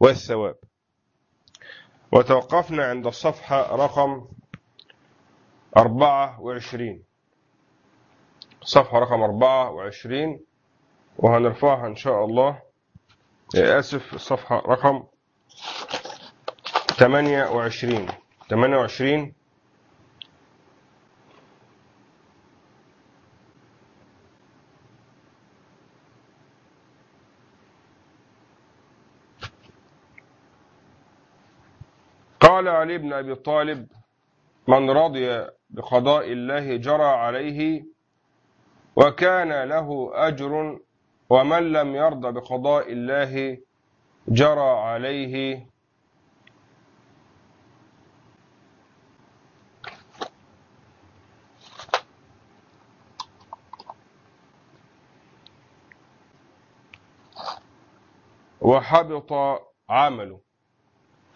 والثواب. وتوقفنا عند الصفحة رقم 24 صفحة رقم 24 وهنرفعها إن شاء الله. آسف الصفحة رقم 28 28 قال علي بن أبي طالب من رضي بقضاء الله جرى عليه وكان له أجر ومن لم يرضى بقضاء الله جرى عليه. وحبط عمله.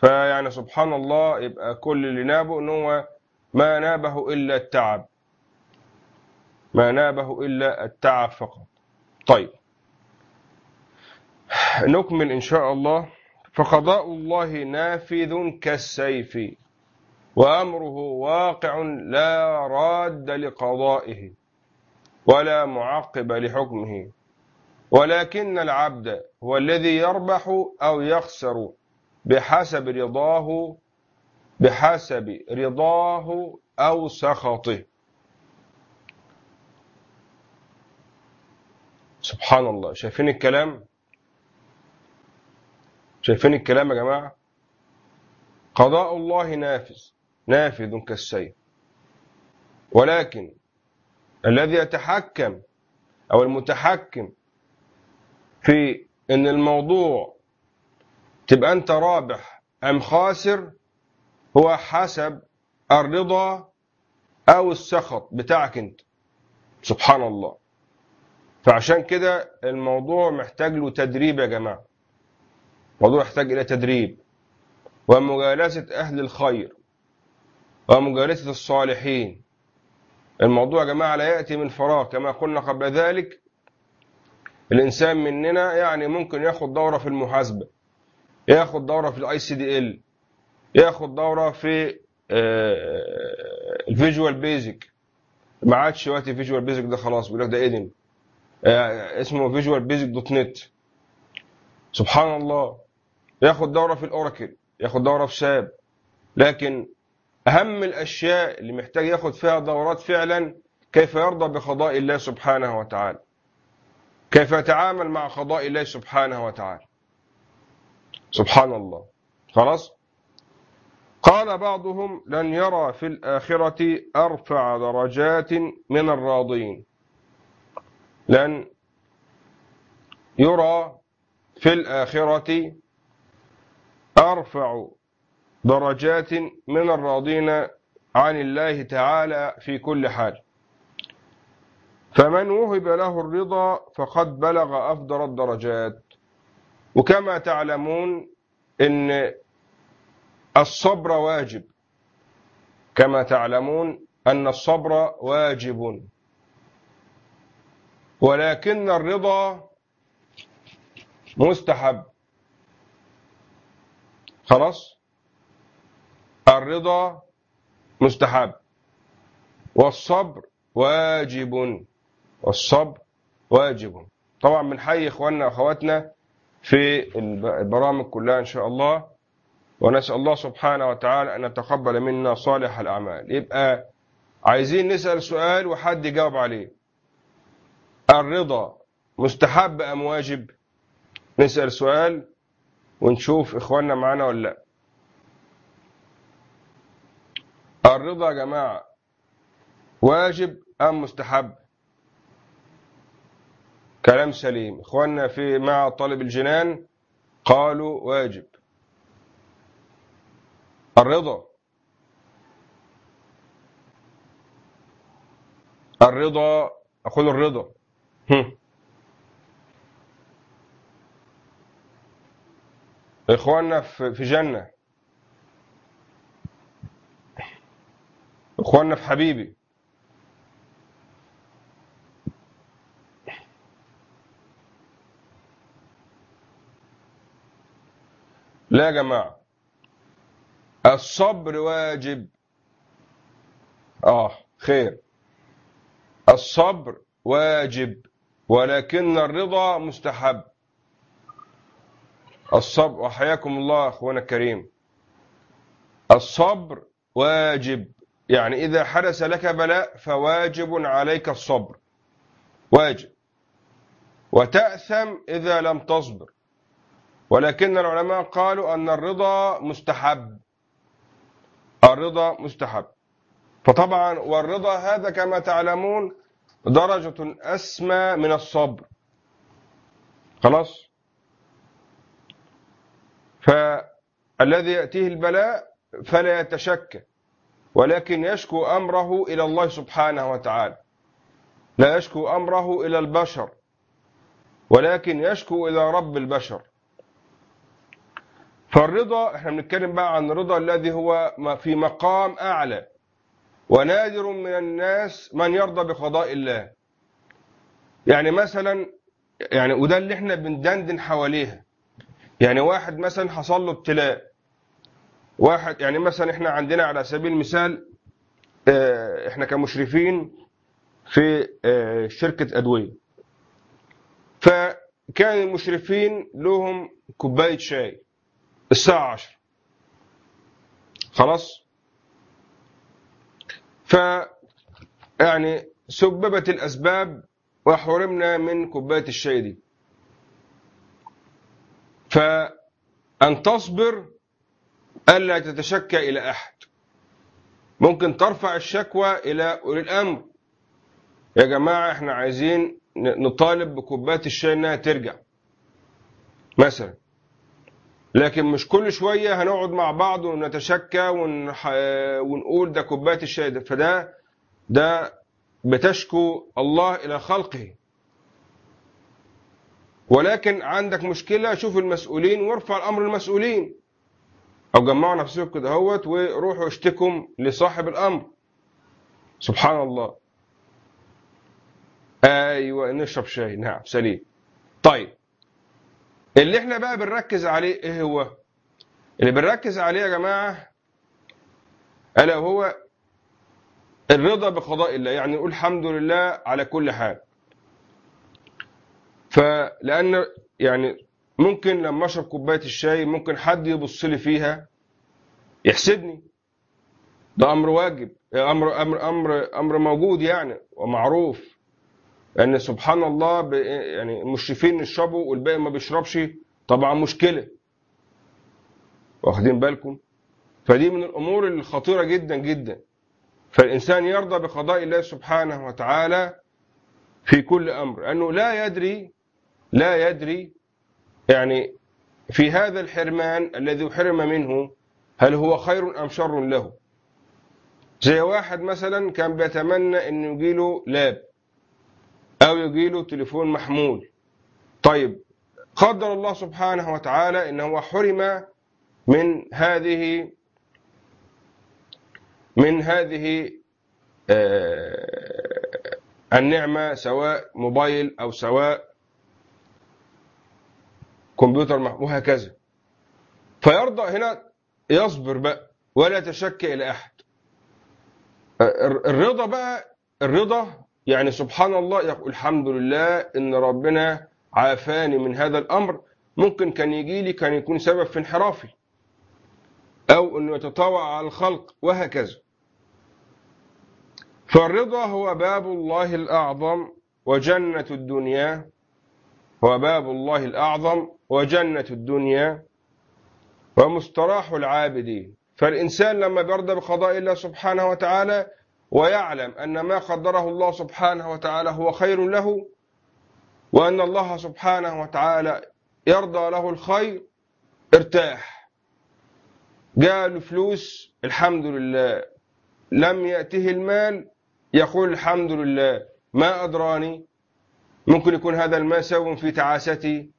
فيعني سبحان الله يبقى كل اللي نابه إن هو ما نابه إلا التعب. ما نابه إلا التعب فقط. طيب. نكمل إن شاء الله. فقضاء الله نافذ كالسيف وأمره واقع لا راد لقضائه ولا معقب لحكمه. ولكن العبد هو الذي يربح أو يخسر. بحسب رضاه بحسب رضاه أو سخطه. سبحان الله. شايفين الكلام؟ شايفين الكلام يا جماعة؟ قضاء الله نافذ نافذ كالسيف. ولكن الذي يتحكم أو المتحكم في أن الموضوع تبقى أنت رابح أم خاسر هو حسب الرضا أو السخط بتاعك أنت. سبحان الله. فعشان كده الموضوع محتاج له تدريب يا جماعة. موضوع يحتاج إلى تدريب. ومجالسة أهل الخير. ومجالسة الصالحين. الموضوع يا جماعة لا يأتي من فراغ. كما قلنا قبل ذلك الإنسان مننا يعني ممكن ياخد دورة في المحاسبة. ياخد دورة في ال ICDL ياخد دورة في ال Visual Basic ما عادش وقت Visual Basic ده خلاص بيقول لك ده ايدن اسمه فيجوال بيزك دوت نت. سبحان الله. ياخد دورة في الأوراكل ياخد دورة في ساب لكن أهم الأشياء اللي محتاج ياخد فيها دورات فعلا كيف يرضى بقضاء الله سبحانه وتعالى. كيف يتعامل مع قضاء الله سبحانه وتعالى. سبحان الله خلاص؟ قال بعضهم لن يرى في الآخرة أرفع درجات من الراضين. لن يرى في الآخرة أرفع درجات من الراضين عن الله تعالى في كل حال. فمن وهب له الرضا فقد بلغ أفضل الدرجات. وكما تعلمون إن الصبر واجب. كما تعلمون أن الصبر واجب. ولكن الرضا مستحب. خلاص؟ الرضا مستحب. والصبر واجب. والصبر واجب. طبعا بنحيي إخواننا وأخواتنا في البرامج كلها إن شاء الله. ونسأل الله سبحانه وتعالى أن يتقبل منا صالح الأعمال. يبقى عايزين نسأل سؤال وحد يجاوب عليه. الرضا مستحب أم واجب؟ نسأل سؤال ونشوف إخواننا معانا ولا لا. الرضا يا جماعة واجب أم مستحب؟ كلام سليم. إخواننا في مع طالب الجنان قالوا واجب. الرضا. الرضا أقول الرضا. إخواننا في جنة. إخواننا في حبيبي. لا يا جماعة. الصبر واجب. آه خير. الصبر واجب ولكن الرضا مستحب. الصبر وحياكم الله اخوانا الكريم. الصبر واجب. يعني إذا حدث لك بلاء فواجب عليك الصبر. واجب. وتأثم إذا لم تصبر. ولكن العلماء قالوا أن الرضا مستحب. الرضا مستحب. فطبعا والرضا هذا كما تعلمون درجة أسمى من الصبر. خلاص؟ فالذي يأتيه البلاء فلا يتشكى ولكن يشكو أمره إلى الله سبحانه وتعالى. لا يشكو أمره إلى البشر ولكن يشكو إلى رب البشر. فالرضا إحنا بنتكلم بقى عن الرضا الذي هو في مقام أعلى. ونادر من الناس من يرضى بقضاء الله. يعني مثلا يعني وده اللي إحنا بندندن حواليها. يعني واحد مثلا حصل له ابتلاء. واحد يعني مثلا إحنا عندنا على سبيل المثال آه إحنا كمشرفين في آه شركة أدوية. فكان المشرفين لهم كوباية شاي. الساعة عشر خلاص؟ ف يعني سببت الأسباب وحرمنا من كوباية الشاي دي. فأن تصبر ألا تتشكى إلى أحد. ممكن ترفع الشكوى إلى أولي الأمر. يا جماعة إحنا عايزين نطالب بكوباية الشاي إنها ترجع. مثلا لكن مش كل شوية هنقعد مع بعض ونتشكى ونح... ونقول ده كوباية الشاي ده. فده ده بتشكو الله إلى خلقه. ولكن عندك مشكلة شوف المسؤولين وارفع الأمر المسؤولين. أو جمعوا نفسكم كده هوت وروحوا اشتكوا لصاحب الأمر. سبحان الله. أيوة نشرب شاي. نعم سليم. طيب. اللي إحنا بقى بنركز عليه إيه هو؟ اللي بنركز عليه يا جماعة ألا هو الرضا بقضاء الله يعني نقول الحمد لله على كل حال. فلأن يعني ممكن لما أشرب كوباية الشاي ممكن حد يبص لي فيها يحسدني. ده أمر واجب أمر أمر أمر أمر موجود يعني ومعروف. لأن سبحان الله يعني المشرفين يشربوا والباقي ما بيشربش طبعا مشكلة. واخدين بالكم؟ فدي من الأمور الخطيرة جدا جدا. فالإنسان يرضى بقضاء الله سبحانه وتعالى في كل أمر انه لا يدري لا يدري يعني في هذا الحرمان الذي حرم منه هل هو خير أم شر له. زي واحد مثلا كان بيتمنى أن يجيله لاب. أو يجيله تليفون محمول. طيب قدر الله سبحانه وتعالى أنه حرم من هذه من هذه النعمة سواء موبايل أو سواء كمبيوتر وهكذا. فيرضى هنا يصبر بقى ولا يتشكى إلى أحد. الرضا بقى الرضا يعني سبحان الله يقول الحمد لله إن ربنا عافاني من هذا الأمر. ممكن كان يجي لي كان يكون سبب في انحرافي. أو أنه يتطاوع على الخلق وهكذا. فالرضا هو باب الله الأعظم وجنة الدنيا. هو باب الله الأعظم وجنة الدنيا. ومستراح العابدين. فالإنسان لما بيرضى بقضاء الله سبحانه وتعالى ويعلم أن ما قدره الله سبحانه وتعالى هو خير له وأن الله سبحانه وتعالى يرضى له الخير ارتاح. جاء له فلوس الحمد لله. لم يأته المال يقول الحمد لله. ما أدراني؟ ممكن يكون هذا الماء سبب في تعاستي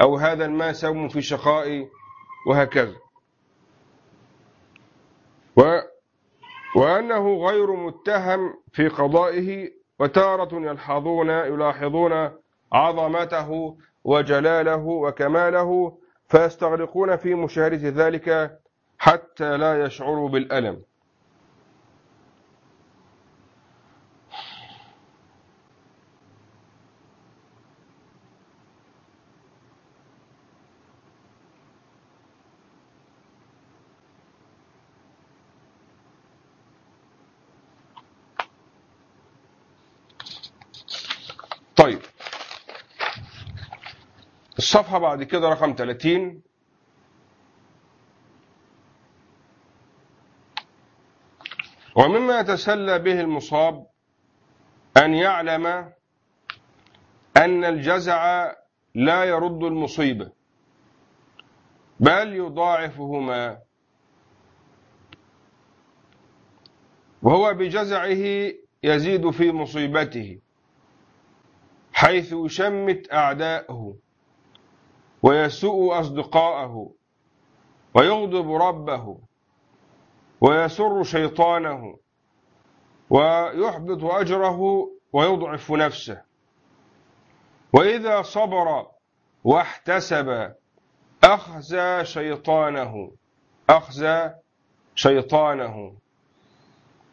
أو هذا الماء سبب في شقائي وهكذا. و وأنه غير متهم في قضائه وتارة يلحظون يلاحظون عظمته وجلاله وكماله فيستغرقون في مشاهدة ذلك حتى لا يشعروا بالألم طيب الصفحة بعد كده رقم 30 ومما يتسلى به المصاب أن يعلم أن الجزع لا يرد المصيبة بل يضاعفهما. وهو بجزعه يزيد في مصيبته حيث يشمت أعداءه ويسوء أصدقاءه ويغضب ربه ويسر شيطانه ويحبط أجره ويضعف نفسه. وإذا صبر واحتسب أخزى شيطانه أخزى شيطانه.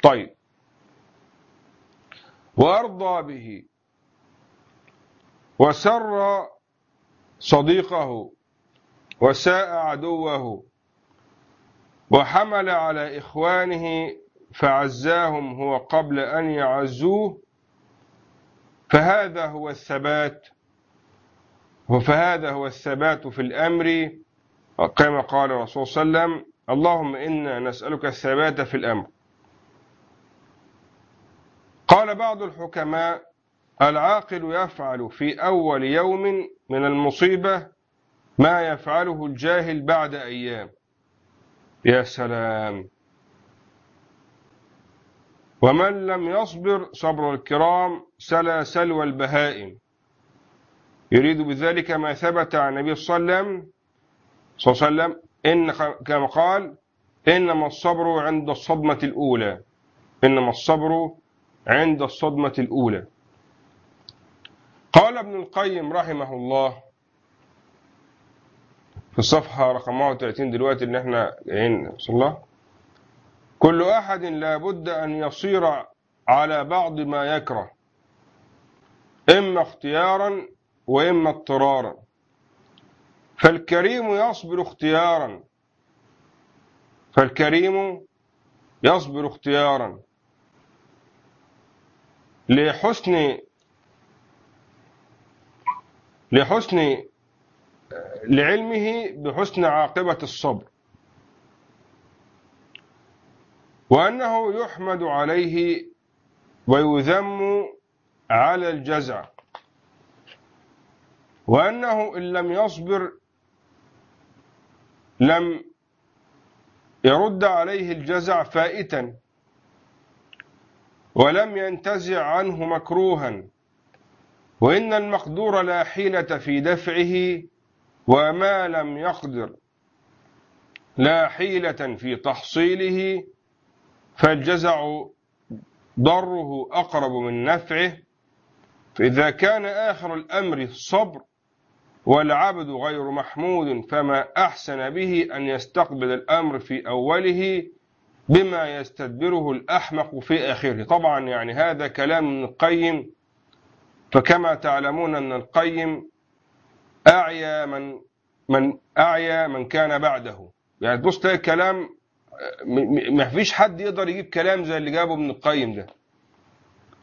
طيب. وأرضى به وسر صديقه وساء عدوه وحمل على إخوانه فعزاهم هو قبل أن يعزوه فهذا هو الثبات فهذا هو الثبات في الأمر. كما قال الرسول صلى الله عليه وسلم اللهم إنا نسألك الثبات في الأمر. قال بعض الحكماء العاقل يفعل في أول يوم من المصيبة ما يفعله الجاهل بعد أيام. يا سلام. ومن لم يصبر صبر الكرام سلا سلوى البهائم. يريد بذلك ما ثبت عن النبي صلى الله عليه وسلم إن كما قال إنما الصبر عند الصدمة الأولى. إنما الصبر عند الصدمة الأولى. قال ابن القيم رحمه الله في الصفحة رقم 31 دلوقتي اللي إحنا جايين الله كل أحد لابد أن يصير على بعض ما يكره إما اختيارا وإما اضطرارا. فالكريم يصبر اختيارا فالكريم يصبر اختيارا. لحسن لحسن لعلمه بحسن عاقبة الصبر. وأنه يحمد عليه ويذم على الجزع. وأنه إن لم يصبر لم يرد عليه الجزع فائتا ولم ينتزع عنه مكروها. وإن المقدور لا حيلة في دفعه وما لم يقدر لا حيلة في تحصيله فالجزع ضره أقرب من نفعه. فإذا كان آخر الأمر الصبر والعبد غير محمود فما أحسن به أن يستقبل الأمر في أوله بما يستدبره الأحمق في آخره. طبعا يعني هذا كلام من القيم فكما تعلمون أن القيم أعيا من من أعيا من كان بعده. يعني تبص تلاقي كلام ما فيش حد يقدر يجيب كلام زي اللي جابه ابن القيم ده.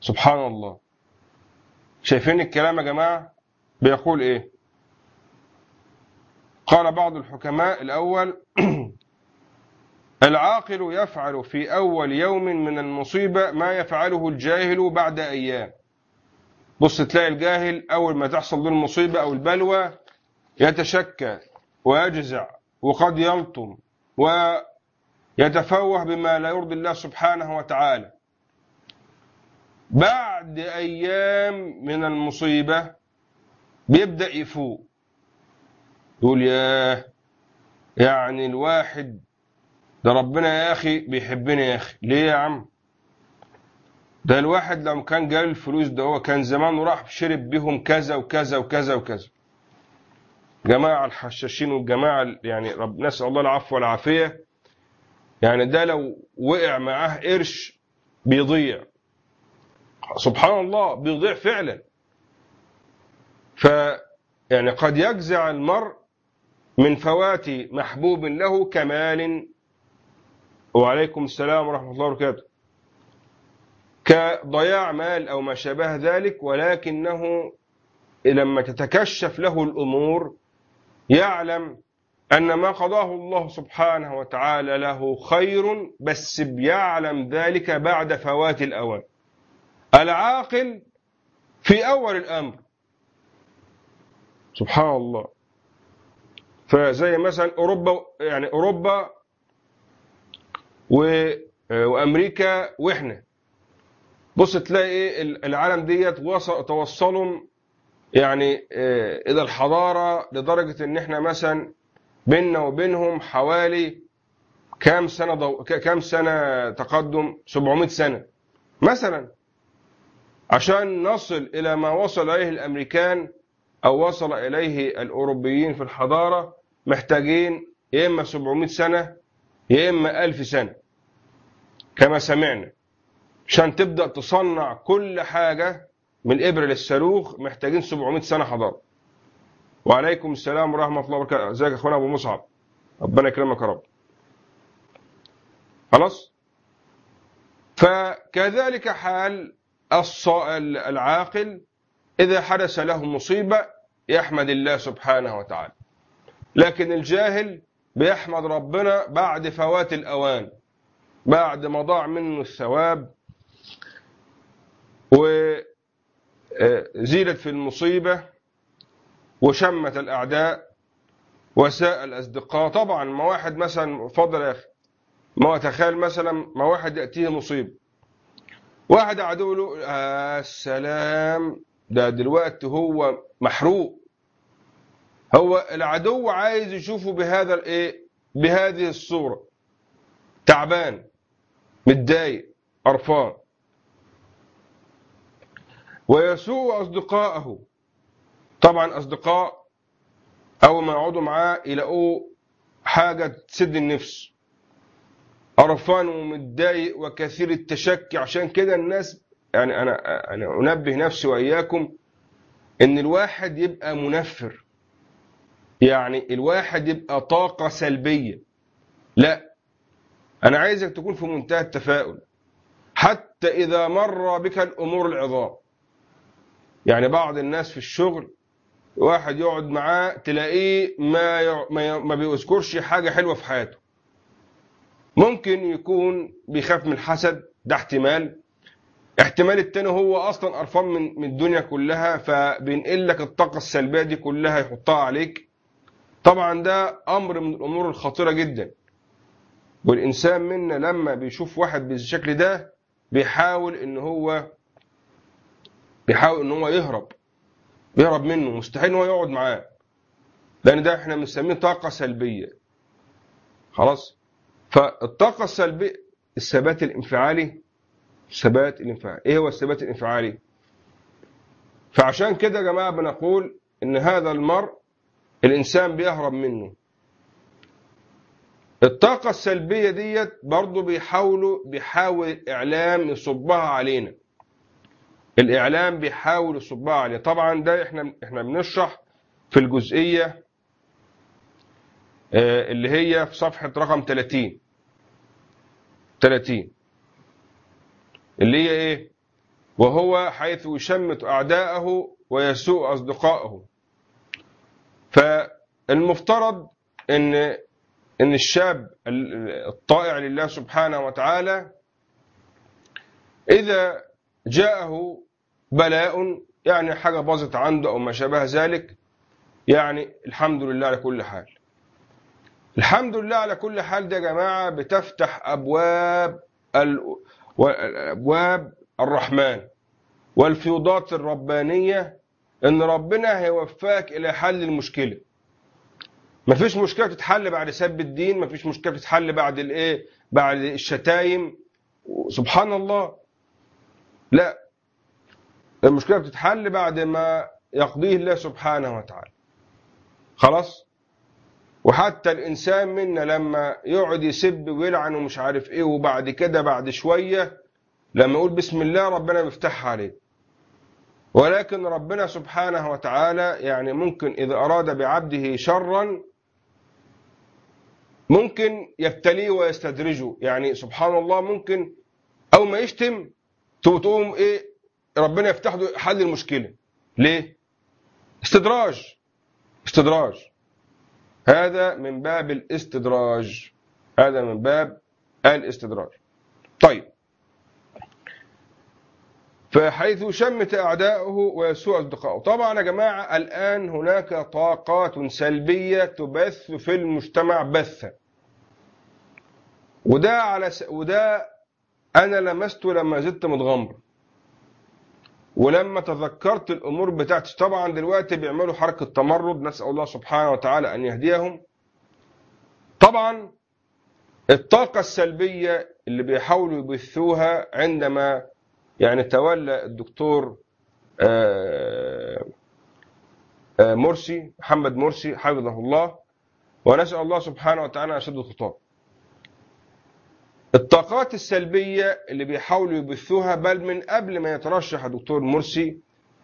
سبحان الله. شايفين الكلام يا جماعة؟ بيقول إيه؟ قال بعض الحكماء الأول العاقل يفعل في أول يوم من المصيبة ما يفعله الجاهل بعد أيام. بص تلاقي الجاهل أول ما تحصل له المصيبة أو البلوى يتشكى ويجزع وقد يلطم ويتفوه بما لا يرضي الله سبحانه وتعالى. بعد أيام من المصيبة بيبدأ يفوق. يقول ياه يعني الواحد ده ربنا يا أخي بيحبني يا أخي. ليه يا عم؟ ده الواحد لو كان جاي الفلوس ده هو كان زمانه راح شرب بيهم كذا وكذا وكذا وكذا. جماعة الحشاشين والجماعة يعني رب نسأل الله العفو والعافية. يعني ده لو وقع معاه قرش بيضيع. سبحان الله بيضيع فعلا. ف يعني قد يجزع المرء من فوات محبوب له كمال. وعليكم السلام ورحمة الله وبركاته. كضياع مال أو ما شابه ذلك ولكنه لما تتكشف له الأمور يعلم أن ما قضاه الله سبحانه وتعالى له خير بس بيعلم ذلك بعد فوات الأوان. العاقل في أول الأمر. سبحان الله. فزي مثلا أوروبا يعني أوروبا وأمريكا وإحنا. بص تلاقي العالم ديت وصل توصلوا يعني إلى الحضارة لدرجة إن إحنا مثلا بيننا وبينهم حوالي كام سنة ضو... كام سنة تقدم؟ 700 سنة مثلا. عشان نصل إلى ما وصل إليه الأمريكان أو وصل إليه الأوروبيين في الحضارة محتاجين يا إما 700 سنة يا إما 1000 سنة كما سمعنا. عشان تبدأ تصنع كل حاجة من الإبرة للصاروخ محتاجين 700 سنة حضارة وعليكم السلام ورحمة الله وبركاته. ازيك يا اخوانا أبو مصعب؟ ربنا يكرمك يا رب. خلاص؟ فكذلك حال العاقل إذا حدث له مصيبة يحمد الله سبحانه وتعالى. لكن الجاهل بيحمد ربنا بعد فوات الأوان بعد ما ضاع منه الثواب وزيلت في المصيبة وشمت الأعداء وساء الأصدقاء. طبعا ما واحد مثلا فضل يا أخي. ما تخيل مثلا ما واحد يأتيه مصيبة واحد عدو له آه السلام ده دلوقتي هو محروق. هو العدو عايز يشوفه بهذا الايه بهذه الصورة. تعبان متضايق قرفان. ويسوء أصدقائه طبعا أصدقاء أول ما يقعدوا معاه يلاقوه حاجة تسد النفس. قرفان ومتضايق وكثير التشكي. عشان كده الناس يعني أنا أنا أنبه نفسي وإياكم إن الواحد يبقى منفر. يعني الواحد يبقى طاقة سلبية. لا أنا عايزك تكون في منتهى التفاؤل. حتى إذا مر بك الأمور العظام. يعني بعض الناس في الشغل واحد يقعد معاه تلاقيه ما. ما. ما بيذكرش حاجة حلوة في حياته ممكن يكون بيخاف من الحسد ده احتمال احتمال التاني هو أصلا قرفان من من الدنيا كلها فبينقل لك الطاقة السلبية دي كلها يحطها عليك طبعا ده أمر من الأمور الخطيرة جدا والإنسان منا لما بيشوف واحد بالشكل ده بيحاول إن هو بيحاول إن هو يهرب. بيهرب منه. مستحيل إن هو يقعد معاه. لأن ده إحنا بنسميه طاقة سلبية. خلاص؟ فالطاقة السلبية الثبات الانفعالي الثبات الانفعالي. إيه هو الثبات الانفعالي؟ فعشان كده يا جماعة بنقول إن هذا المرء الإنسان بيهرب منه. الطاقة السلبية ديت برضه بيحاولوا بيحاول الاعلام يصبها علينا. الإعلام بيحاول يصبها علينا طبعا ده إحنا إحنا بنشرح في الجزئية اللي هي في صفحة رقم 30 30 اللي هي إيه؟ وهو حيث يشمت أعداءه ويسوء أصدقائه. فالمفترض إن إن الشاب الطائع لله سبحانه وتعالى إذا جاءه بلاء يعني حاجة باظت عنده أو ما شابه ذلك يعني الحمد لله على كل حال. الحمد لله على كل حال ده يا جماعة بتفتح أبواب أبواب الرحمن والفيوضات الربانية إن ربنا هيوفقك إلى حل المشكلة. مفيش مشكلة تتحل بعد سب الدين مفيش مشكلة تتحل بعد الإيه؟ بعد الشتايم. سبحان الله. لا المشكلة بتتحل بعد ما يقضيه الله سبحانه وتعالى. خلاص؟ وحتى الإنسان منا لما يقعد يسب ويلعن ومش عارف إيه وبعد كده بعد شوية لما يقول بسم الله ربنا بيفتحها عليه. ولكن ربنا سبحانه وتعالى يعني ممكن إذا أراد بعبده شرا ممكن يبتليه ويستدرجه. يعني سبحان الله ممكن أو ما يشتم تقوم إيه ربنا يفتح له حل المشكلة. ليه؟ استدراج. استدراج. هذا من باب الاستدراج. هذا من باب الاستدراج. طيب. فحيث شمت أعداؤه ويسوء أصدقائه طبعا يا جماعة الآن هناك طاقات سلبية تبث في المجتمع بثا. وده على س... وده أنا لمسته لما زدت متغمر. ولما تذكرت الأمور بتاعتي طبعا دلوقتي بيعملوا حركة تمرد نسأل الله سبحانه وتعالى أن يهديهم. طبعا الطاقة السلبية اللي بيحاولوا يبثوها عندما يعني تولى الدكتور آه، آه، مرسي محمد مرسي حفظه الله. ونسأل الله سبحانه وتعالى أن يشد الخطاب الطاقات السلبية اللي بيحاولوا يبثوها بل من قبل ما يترشح الدكتور مرسي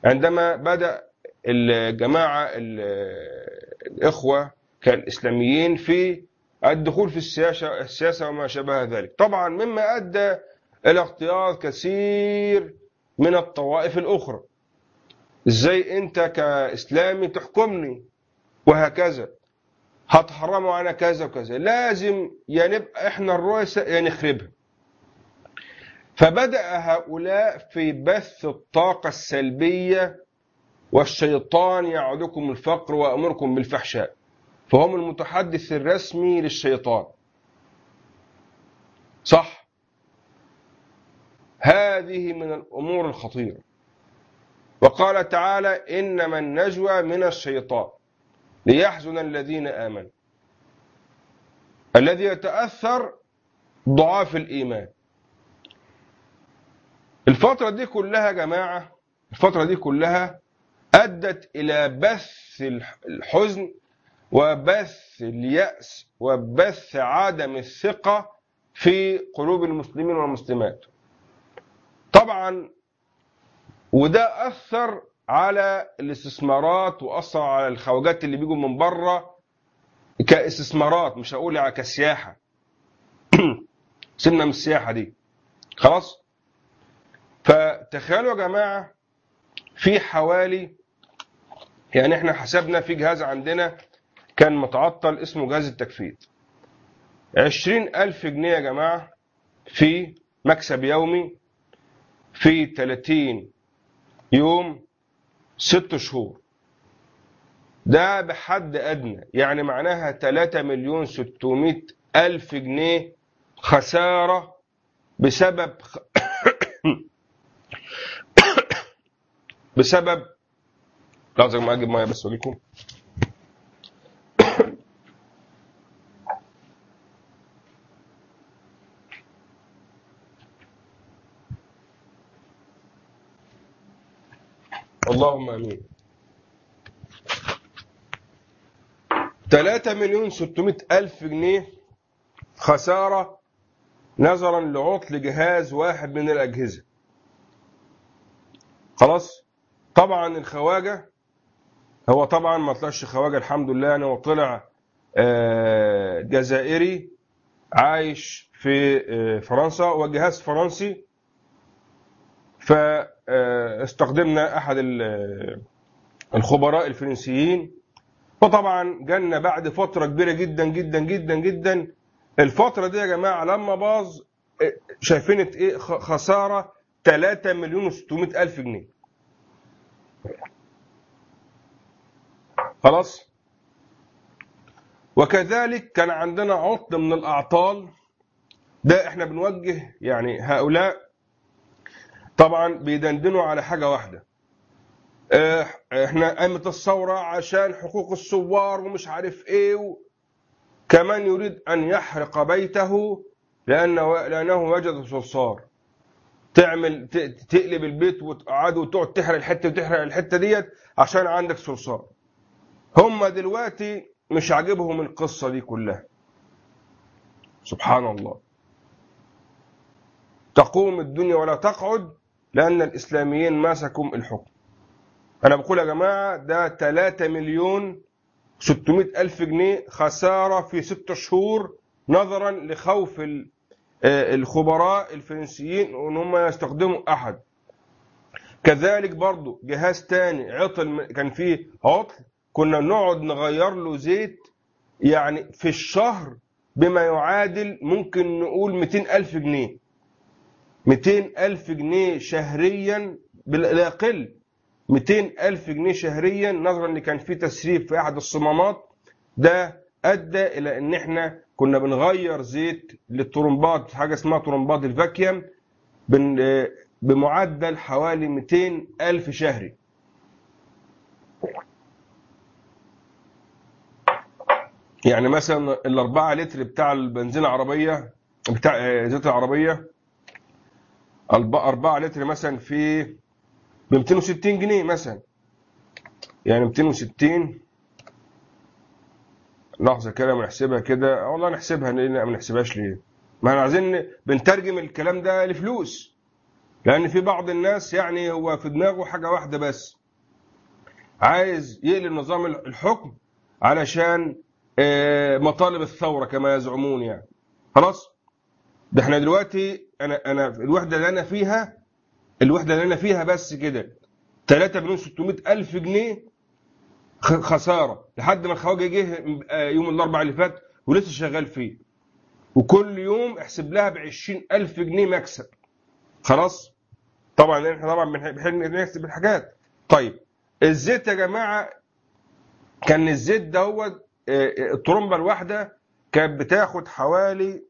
عندما بدأ الجماعة الإخوة كالإسلاميين في الدخول في السياسة, السياسة وما شابه ذلك. طبعا مما أدى إلى اغتياظ كثير من الطوائف الأخرى. إزاي أنت كإسلامي تحكمني؟ وهكذا. هتحرموا على كذا وكذا. لازم يا نبقى إحنا الرؤساء نخربها فبدأ هؤلاء في بث الطاقة السلبية والشيطان يعدكم الفقر وأمركم بالفحشاء. فهم المتحدث الرسمي للشيطان. صح؟ هذه من الأمور الخطيرة. وقال تعالى إنما النجوى من الشيطان. ليحزن الذين آمنوا. الذي يتأثر ضعاف الإيمان. الفترة دي كلها يا جماعة الفترة دي كلها أدت إلى بث الحزن وبث اليأس وبث عدم الثقة في قلوب المسلمين والمسلمات. طبعا وده أثر على الاستثمارات وأثر على الخواجات اللي بيجوا من بره كاستثمارات مش هقول كسياحة. سيبنا من السياحة دي. خلاص؟ فتخيلوا يا جماعة في حوالي يعني إحنا حسبنا في جهاز عندنا كان متعطل اسمه جهاز التجفيد عشرين ألف جنيه يا جماعة في مكسب يومي في 30 يوم ست شهور. ده بحد أدنى. يعني معناها 3 مليون 600 ألف جنيه خسارة بسبب بسبب لحظة ما أجيب مية بس أوريكم اللهم آمين. 3 مليون 600 ألف جنيه خسارة نظرا لعطل جهاز واحد من الأجهزة. خلاص؟ طبعا الخواجة هو طبعا ما طلعش خواجة الحمد لله يعني هو طلع آه، جزائري عايش في آه، فرنسا وجهاز فرنسي. ف استخدمنا أحد الخبراء الفرنسيين. فطبعا جالنا بعد فترة كبيرة جدا جدا جدا جدا. الفترة دي يا جماعة لما باظ آه، شايفين إيه خسارة 3 مليون و600 ألف جنيه. خلاص؟ وكذلك كان عندنا عطل من الأعطال. ده إحنا بنوجه يعني هؤلاء طبعا بيدندنوا على حاجة واحدة. آه، إحنا قامت الثورة عشان حقوق الثوار ومش عارف إيه و... كمان يريد أن يحرق بيته لأنه لأنه وجد صرصار. تعمل تقلب البيت وتقعد وتقعد تحرق الحتة وتحرق الحتة ديت عشان عندك صرصار. هم دلوقتي مش عاجبهم القصة دي كلها. سبحان الله. تقوم الدنيا ولا تقعد لأن الإسلاميين مسكوا الحكم. أنا بقول يا جماعة ده 3 مليون 600 ألف جنيه خسارة في ست شهور نظرا لخوف الخبراء الفرنسيين ان هم يستخدموا أحد. كذلك برضو جهاز تاني عطل كان فيه عطل كنا نقعد نغير له زيت يعني في الشهر بما يعادل ممكن نقول 200 ألف جنيه. 200 ألف جنيه شهريا لا يقل 200 ألف جنيه شهريا نظرا إن كان في تسريب في أحد الصمامات. ده أدى إلى إن إحنا كنا بنغير زيت للطرمبات حاجة اسمها طرمبات الفاكيوم بمعدل حوالي 200 ألف شهري. يعني مثلا الأربعة لتر بتاع البنزين العربية بتاع زيت العربية أربعة لتر مثلا في ب 260 جنيه مثلا. يعني 260 لحظة كده بنحسبها كده. والله نحسبها ليه ما نحسبهاش ليه؟ ما إحنا عايزين بنترجم الكلام ده لفلوس. لأن في بعض الناس يعني هو في دماغه حاجة واحدة بس. عايز يقلب نظام الحكم علشان مطالب الثورة كما يزعمون يعني. خلاص؟ ده إحنا دلوقتي أنا أنا الوحدة اللي أنا فيها الوحدة اللي أنا فيها بس كده. 3 مليون 600 ألف جنيه خسارة. لحد ما الخواجة جه يوم الأربعاء اللي فات ولسه شغال فيه. وكل يوم احسب لها ب 20000 جنيه مكسب. خلاص؟ طبعا إحنا طبعا بنحب نحسب الحاجات. طيب الزيت يا جماعة كان الزيت ده هو الطرمبه الواحدة كانت بتاخد حوالي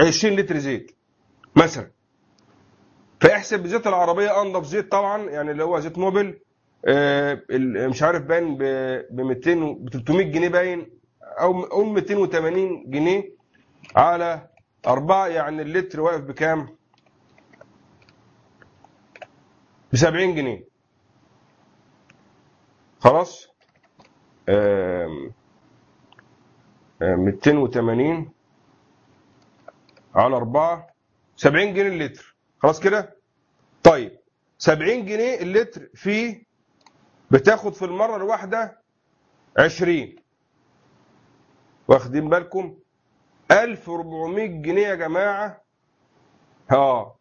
20 لتر زيت. مثلا فاحسب زيت العربية أنضف زيت طبعا يعني اللي هو زيت موبل مش عارف باين ب 200 ب 300 جنيه باين أو قول 280 جنيه على أربعة يعني اللتر واقف بكام؟ ب 70 جنيه خلاص؟ 280 على أربعة 70 جنيه اللتر. خلاص كده؟ طيب 70 جنيه اللتر فيه بتاخد في المرة الواحدة 20 واخدين بالكم؟ 1400 جنيه يا جماعة. آه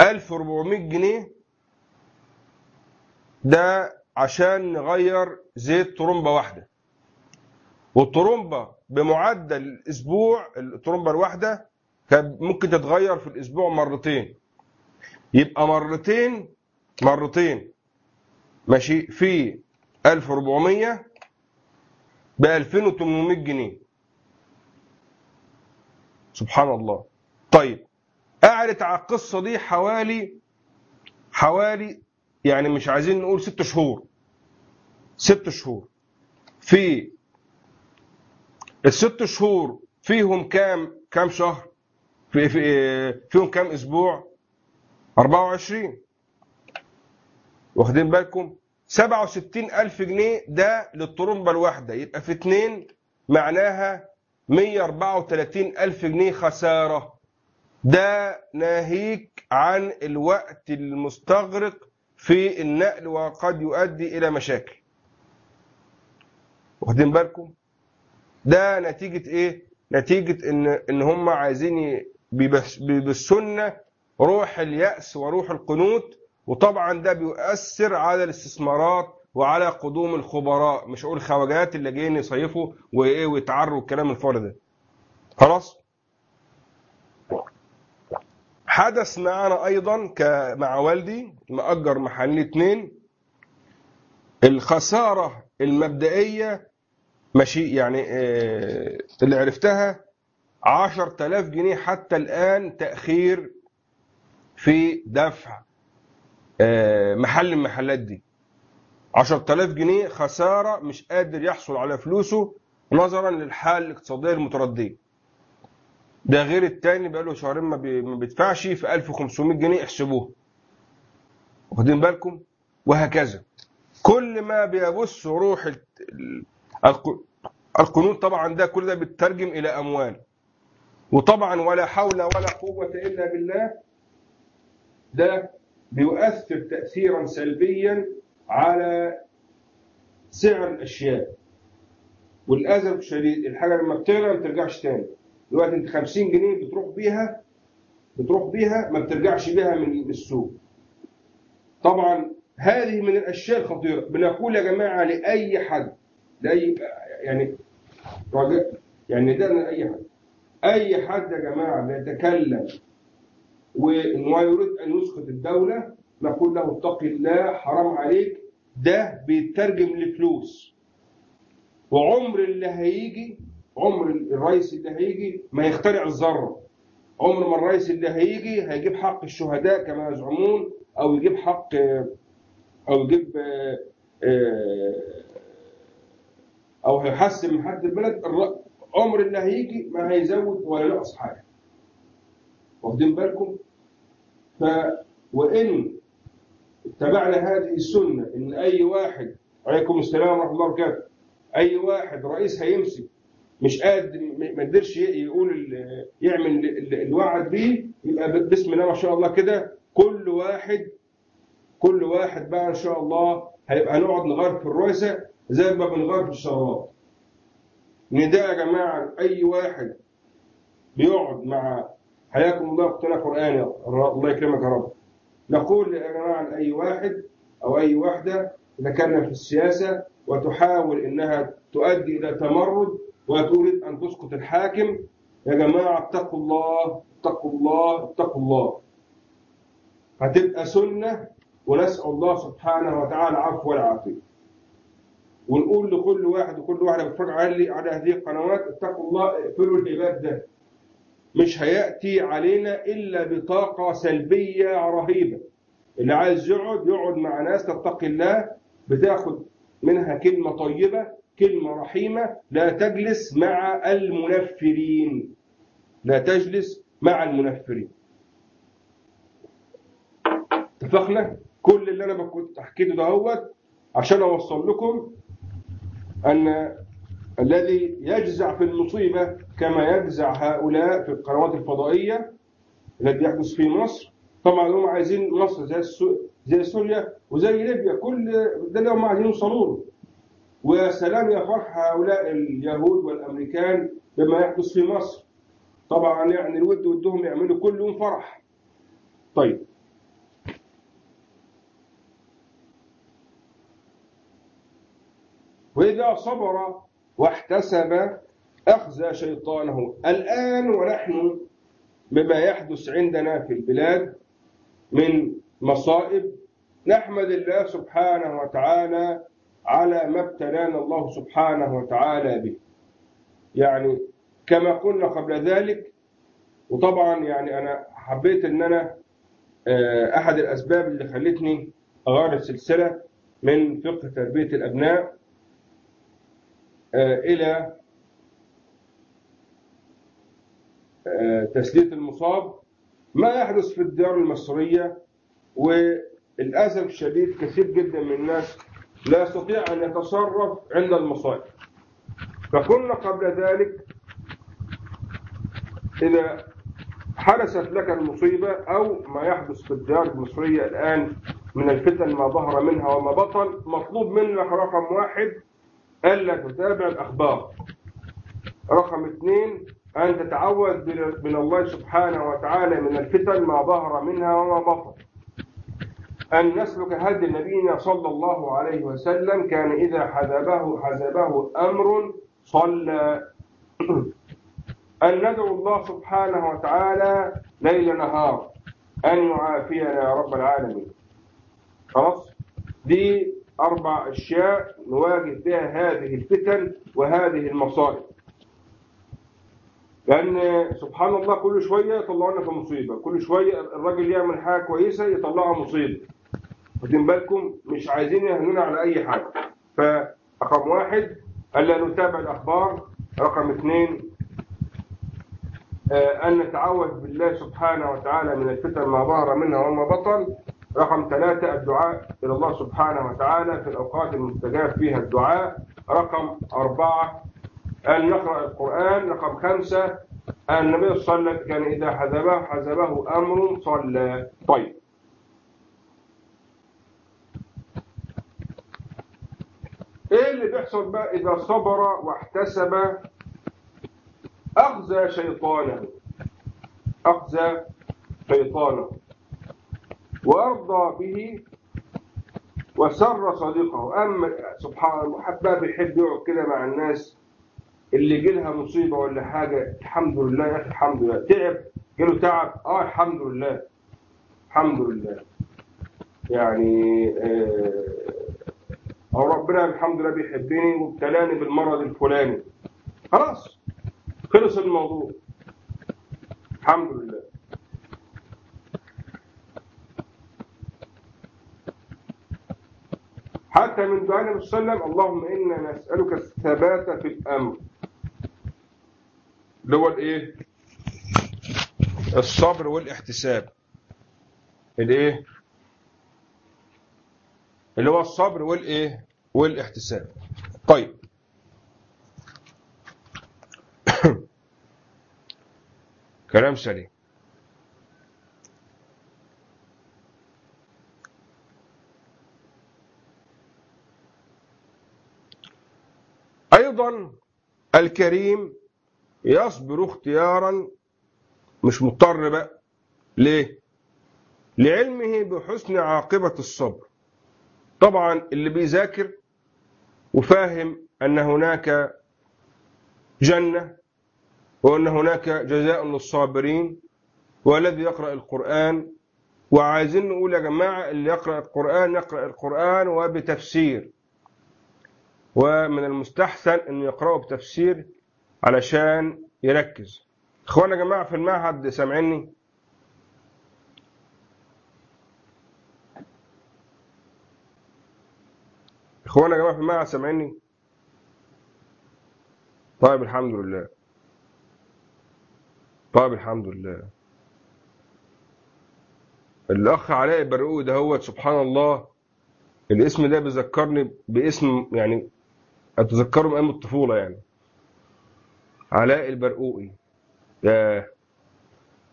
1400 جنيه. ده عشان نغير زيت طرمبة واحدة. والطرمبة بمعدل الأسبوع الطرمبة الواحدة كان ممكن تتغير في الأسبوع مرتين. يبقى مرتين مرتين. ماشي؟ في 1400 ب 2800 جنيه. سبحان الله. طيب قعدت على القصة دي حوالي حوالي يعني مش عايزين نقول ست شهور. ست شهور. في الست شهور فيهم كام كام شهر؟ في, في فيهم كام أسبوع؟ 24 واخدين بالكم؟ 67 ألف جنيه ده للطرمبة الواحدة. يبقى في اتنين معناها 134 ألف جنيه خسارة. ده ناهيك عن الوقت المستغرق في النقل وقد يؤدي إلى مشاكل. واخدين بالكم؟ ده نتيجة إيه؟ نتيجة إن إن هم عايزين بالسنة روح اليأس وروح القنوط وطبعا ده بيؤثر على الاستثمارات وعلى قدوم الخبراء مش أقول خواجات اللي جايين يصيفوا وإيه ويتعروا الكلام الفاضي ده. خلاص؟ حدث معنا أيضا مع والدي مأجر محلين اتنين. الخسارة المبدئية ماشي يعني اللي عرفتها عشر تلاف جنيه حتى الآن تأخير في دفع محل من المحلات دي. 10000 جنيه خسارة مش قادر يحصل على فلوسه نظرا للحالة الاقتصادية المتردية. ده غير التاني بقاله شهرين ما بيدفعش في 1500 جنيه احسبوها واخدين بالكم؟ وهكذا. كل ما بيبث روح القنوط طبعا ده كل ده بيترجم إلى أموال. وطبعا ولا حول ولا قوة إلا بالله ده بيؤثر تأثيرا سلبيا على سعر الأشياء. والأسف الشديد الحاجة لما بتغلى ما بترجعش تاني. دلوقتي أنت 50 جنيه بتروح بيها بتروح بيها ما بترجعش بيها من السوق. طبعا هذه من الأشياء الخطيرة. بنقول يا جماعة لأي حد لأي يعني يعني ده لأي حد. أي حد يا جماعة بيتكلم وإنه يريد أن يسقط الدولة نقول له اتق الله حرام عليك. ده بيترجم لفلوس. وعمر اللي هيجي عمر الرئيس اللي هيجي ما يخترع الذرة. عمر ما الرئيس اللي هيجي هيجيب حق الشهداء كما يزعمون أو يجيب حق أو يجيب أو هيحسن من حد البلد عمر اللي هيجي ما هيزود ولا ينقص حاجة. واخدين بالكم؟ ف وإن اتبعنا هذه السنة إن أي واحد عليكم السلام ورحمة الله وبركاته أي واحد رئيس هيمسك مش قادر ما قدرش يقول يعمل الوعد بيه يبقى بسم الله ما شاء الله كده كل واحد كل واحد بقى إن شاء الله هيبقى نقعد نغير في الرؤساء زي ما بنغير في الشرابات نداء يا جماعة أي واحد بيقعد مع حياكم الله اقتنع قرآن الله يكرمك يا رب. نقول يا جماعة لأي واحد أو أي واحدة تتكلم في السياسة وتحاول إنها تؤدي إلى تمرد وتريد أن تسقط الحاكم يا جماعة اتقوا الله اتقوا الله اتقوا الله. هتبقى سنة ونسأل الله سبحانه وتعالى العفو والعافية. ونقول لكل واحد وكل واحدة بتتفرج على على هذه القنوات اتقوا الله اقفلوا العباد ده. مش هيأتي علينا إلا بطاقة سلبية رهيبة. اللي عايز يقعد يقعد مع ناس تتقي الله بتاخد منها كلمة طيبة كلمة رحيمة لا تجلس مع المنفرين. لا تجلس مع المنفرين. اتفقنا؟ كل اللي أنا كنت حكيته دهوت عشان أوصل لكم أن الذي يجزع في المصيبة كما يجزع هؤلاء في القنوات الفضائية الذي يحدث في مصر. طبعا هم عايزين مصر زي زي سوريا وزي ليبيا. كل ده اللي هم عايزين يوصلوا له يا فرح هؤلاء اليهود والأمريكان بما يحدث في مصر. طبعا يعني الود ودهم يعملوا كل يوم فرح. طيب وإذا صبر واحتسب أخزى شيطانه. الآن ونحن بما يحدث عندنا في البلاد من مصائب نحمد الله سبحانه وتعالى على ما ابتلانا الله سبحانه وتعالى به. يعني كما قلنا قبل ذلك وطبعا يعني أنا حبيت أن أنا أحد الأسباب اللي خلتني أغير السلسلة من فقه تربية الأبناء إلى تسلية المصاب. ما يحدث في الديار المصرية؟ وللأسف الشديد كثير جدا من الناس لا يستطيع أن يتصرف عند المصائب. فكنا قبل ذلك إذا حدثت لك المصيبة أو ما يحدث في الديار المصرية الآن من الفتن ما ظهر منها وما بطن مطلوب منك رقم واحد ألا تتابع الأخبار. رقم اثنين أن تتعوذ من الله سبحانه وتعالى من الفتن ما ظهر منها وما بطن. أن نسلك هدي نبينا صلى الله عليه وسلم كان إذا حذبه حذبه أمر صلى. أن ندعو الله سبحانه وتعالى ليل نهار أن يعافينا يا رب العالمين. خلاص؟ دي أربع أشياء نواجه بها هذه الفتن وهذه المصائب. لأن سبحان الله كل شوية يطلعونا في مصيبة. كل شوية الراجل يعمل حاجة كويسة يطلعها مصيبة. واخدين بالكم؟ مش عايزين يهنونا على أي حاجة. فرقم واحد ألا نتابع الأخبار. رقم اثنين أن نتعوذ بالله سبحانه وتعالى من الفتن ما ظهر منها وما بطن. رقم ثلاثة الدعاء إلى الله سبحانه وتعالى في الأوقات المستجاب فيها. الدعاء رقم أربعة أن نقرأ القرآن. رقم خمسة النبي صلى الله عليه وسلم كان إذا حزبه حزبه أمر صلى. طيب. إيه اللي بيحصل بقى إذا صبر واحتسب؟ أخزى شيطانه. أخزى شيطانه. وارضى به وسر صديقه. أما سبحان الله حتى بيحب يقعد كده مع الناس اللي جيلها مصيبة ولا حاجة الحمد لله يا أخي الحمد لله. تعب جاله تعب آه الحمد لله الحمد لله. يعني آه هو ربنا الحمد لله بيحبني وابتلاني بالمرض الفلاني. خلاص خلص الموضوع. الحمد لله. حتى من دعاء النبي صلى الله عليه وسلم اللهم إنا نسألك الثبات في الأمر. اللي هو الإيه؟ الصبر والاحتساب. الإيه؟ اللي هو الصبر والإيه؟ والاحتساب. طيب. كلام سليم. أيضا الكريم يصبر اختيارا مش مضطر بقى. ليه؟ لعلمه بحسن عاقبة الصبر. طبعا اللي بيذاكر وفاهم أن هناك جنة وأن هناك جزاء للصابرين والذي يقرأ القرآن وعايزين نقول يا جماعة اللي يقرأ القرآن يقرأ القرآن وبتفسير. ومن المستحسن أن يقرأه بتفسير علشان يركز. إخوانا يا جماعة في المعهد سامعيني؟ إخوانا يا جماعة في المعهد سامعيني؟ طيب الحمد لله. طيب الحمد لله. الأخ علاء البرقوي ده هو سبحان الله. الاسم ده بيذكرني باسم يعني اتذكره من أيام الطفولة يعني. علاء البرقوقي. يا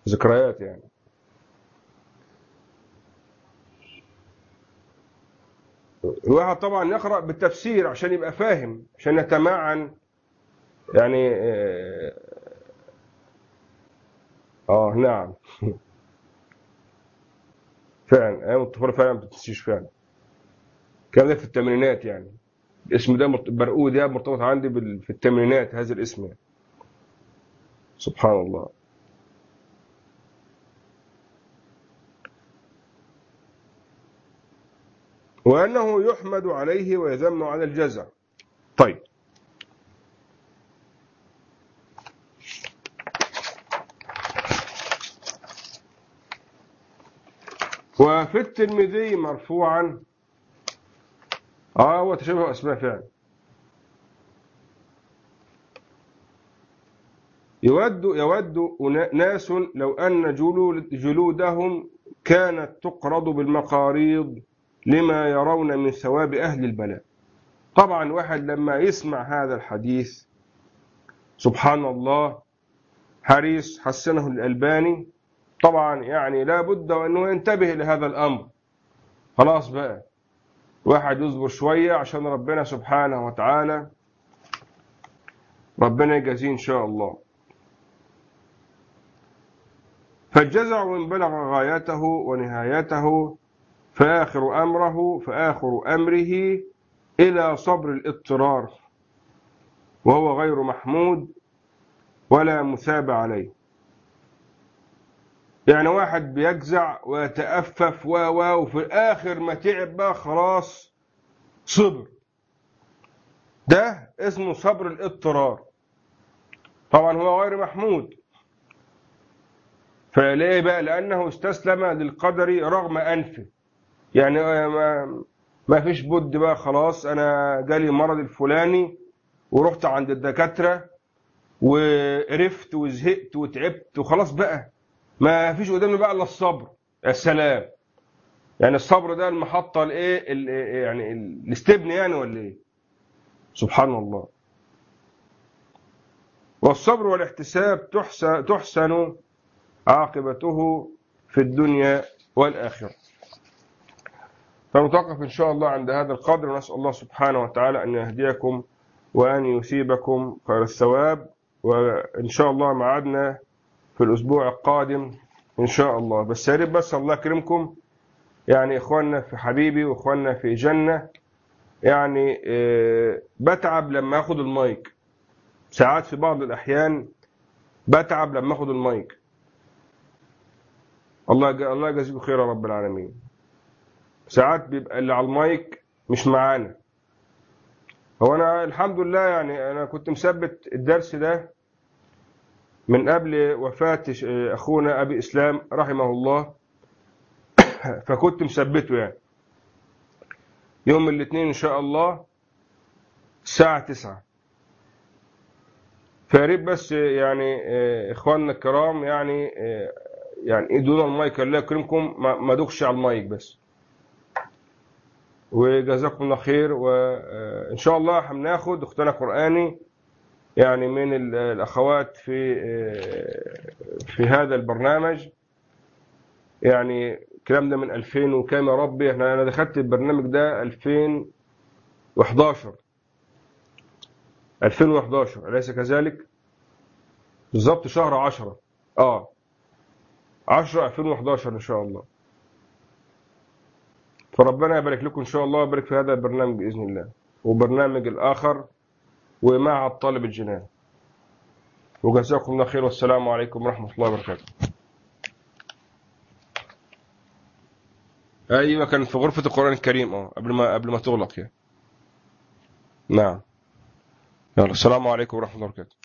ذكريات يعني. الواحد طبعا يقرأ بالتفسير عشان يبقى فاهم عشان يتمعن. يعني آه, آه نعم. فعلا أيام الطفولة فعلا ما بتنسيش فعلا. كان ده في الثمانينات يعني. الاسم ده برقوق ده مرتبط عندي في الثمانينات هذا الاسم يعني. سبحان الله. وأنه يحمد عليه ويذم على الجزع. طيب. وفي الترمذي مرفوعا آه هو تشبه أسماء فعلا. يود يود ناس لو أن جلودهم كانت تقرض بالمقاريض لما يرون من ثواب أهل البلاء طبعا واحد لما يسمع هذا الحديث سبحان الله حريص حسنه الألباني طبعا يعني لا بد أنه ينتبه لهذا الأمر. خلاص بقى. واحد يصبر شوية عشان ربنا سبحانه وتعالى ربنا يجازيه إن شاء الله. فالجزع إن بلغ غايته ونهايته فآخر أمره فآخر أمره إلى صبر الاضطرار وهو غير محمود ولا مثاب عليه. يعني واحد بيجزع ويتأفف و و وفي الآخر ما تعب بقى خلاص صبر. ده اسمه صبر الاضطرار. طبعا هو غير محمود. فليه بقى؟ لأنه استسلم للقدر رغم أنفه. يعني ما, ما فيش بد بقى خلاص أنا جالي مرض الفلاني ورحت عند الدكاترة وقرفت وزهقت وتعبت وخلاص بقى. ما فيش قدامي بقى إلا الصبر. يا سلام. يعني الصبر ده المحطة الايه ال- يعني ال- الاستبن يعني ولا إيه؟ سبحان الله. والصبر والاحتساب تحسن, تحسن عاقبته في الدنيا والآخرة. فنتوقف إن شاء الله عند هذا القدر ونسأل الله سبحانه وتعالى أن يهديكم وأن يثيبكم خير الثواب وإن شاء الله معادنا في الأسبوع القادم إن شاء الله. بس يا ريت بس الله يكرمكم. يعني إخواننا في حبيبي وإخواننا في جنة. يعني آه، بتعب لما أخد المايك. ساعات في بعض الأحيان بتعب لما أخد المايك. الله الله يجازيكم خير يا رب العالمين. ساعات بيبقى اللي على المايك مش معانا. هو أنا الحمد لله يعني أنا كنت مثبت الدرس ده من قبل وفاة أخونا أبي إسلام رحمه الله فكنت مثبته يعني. يوم الاثنين إن شاء الله الساعة تسعة. فياريت بس يعني آه، إخواننا الكرام يعني آه، يعني ادونا المايك الله يكرمكم ما دوخش على المايك بس. وجزاكم الله خير وان شاء الله هناخد أختنا قرآني يعني من ال- الأخوات في في هذا البرنامج. يعني الكلام ده من 2000 وكام يا ربي. إحنا أنا دخلت البرنامج ده 2011 2011 أليس كذلك؟ بالظبط شهر 10 آه. 10 2011 إن شاء الله. فربنا يبارك لكم إن شاء الله ويبارك في هذا البرنامج بإذن الله. وبرنامج الآخر ومع طالب الجنان. وجزاكم الله خير والسلام عليكم ورحمة الله وبركاته. أيوه كان في غرفة القرآن الكريم آه قبل ما قبل ما تغلق يعني. نعم. يلا السلام عليكم ورحمة الله وبركاته.